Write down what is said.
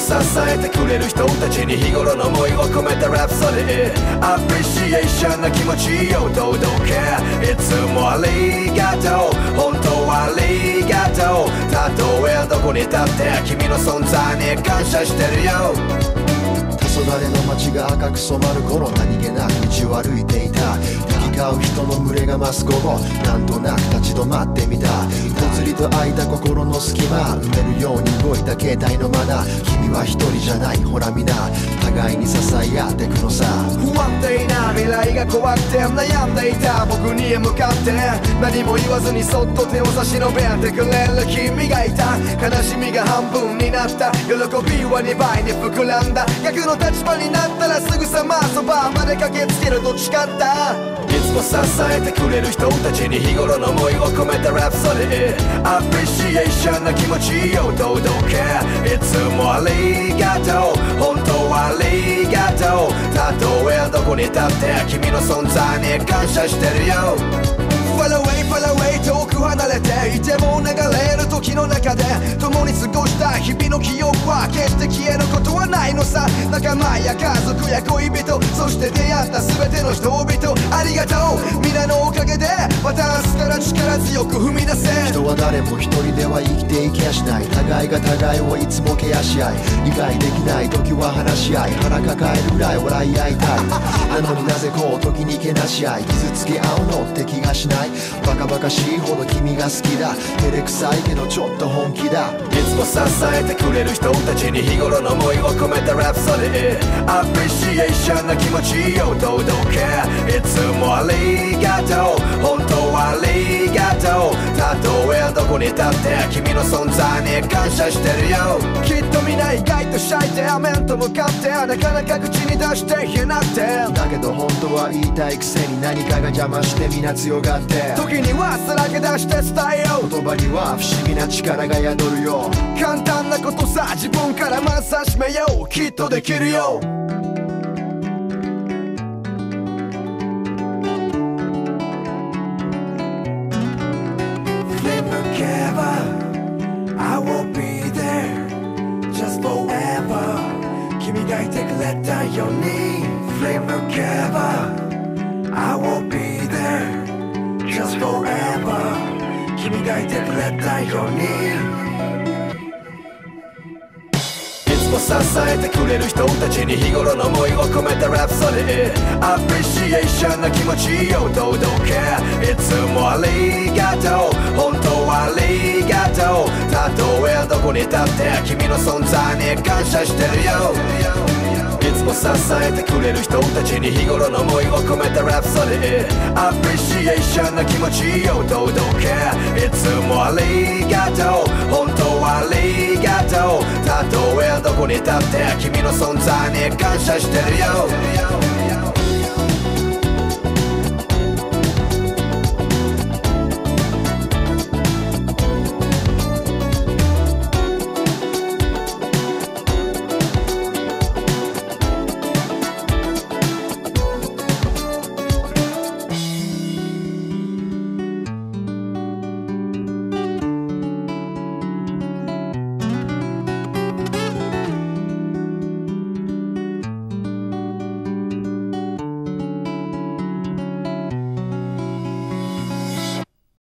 支えてくれる人たちに日頃の思いを込めたラプソディアプリシエーションな気持ちを届けいつもありがとう。本当はありがとう。たとえどこに立って君の存在に感謝してるよ。黄昏の街が赤く染まる頃何気なく道を歩いていた。行き交う人の群れが増す午後なんとなく立ち止まってみた。つりと空いた心の隙間埋めるように動いた携帯のマナー君は一人じゃない。ほら皆互いに支え合ってくが怖くて悩んでいた僕に向かって。何も言わずにそっと手を差し伸べてくれる君がいた。悲しみが半分になった。喜びは2倍に膨らんだ。逆の立場になったらすぐさまそばまで駆けつける。と誓ったいつも支えてくれる人たちに日頃の思いを込めたラプソディアプリシエーションな気持ちを届けいつもありがとう。本当ありがとうたとえどこに立って君の存在に感謝してるよ。Far away, far away 遠く離れていても流れる時の中で共に過ごした日々の記憶は決して消えることはないのさ。仲間や家族や恋人そして出会った全ての人々ありがとう。力強く踏み出せ。人は誰も一人では生きていけやしない。互いが互いをいつもケアし合い。理解できない時は話し合い。腹抱えるぐらい笑い合いたい。なのになぜこう時にけなし合い。傷つけ合うのって気がしない。バカバカしいほど君が好きだ。照れくさいけどちょっと本気だ。いつも支えてくれる人たちに日頃の思いを込めたラプソディアプリシエーションな気持ちを届けいつもありがとう。本当はありがとう。たどこに立って君の存在に感謝してるよ。きっと皆意外とシャイで面と向かってなかなか口に出して言えなくて。だけど本当は言いたいくせに何かが邪魔して皆強がって。時にはさらけ出して伝えよう。言葉には不思議な力が宿るよ。簡単なことさ自分からまず始めよう。きっとできるよ君がいてくれたように。いつも支えてくれる人たちに日頃の思いを込めたラプソディアプリシエーションな気持ちを届けいつもありがとう。本当はありがとう。たとえどこに立って君の存在に感謝してるよ。いつも支えてくれる人たちに日頃の思いを込めたラプソディアプリシエーションな気持ちを届け。いつもありがとう本当はありがとう。たとえどこに立って君の存在に感謝してるよ。